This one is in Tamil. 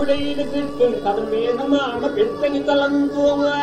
తమ్ముడైన కృష్ణుడు కథ మీదమాన పెంచని తలంతువా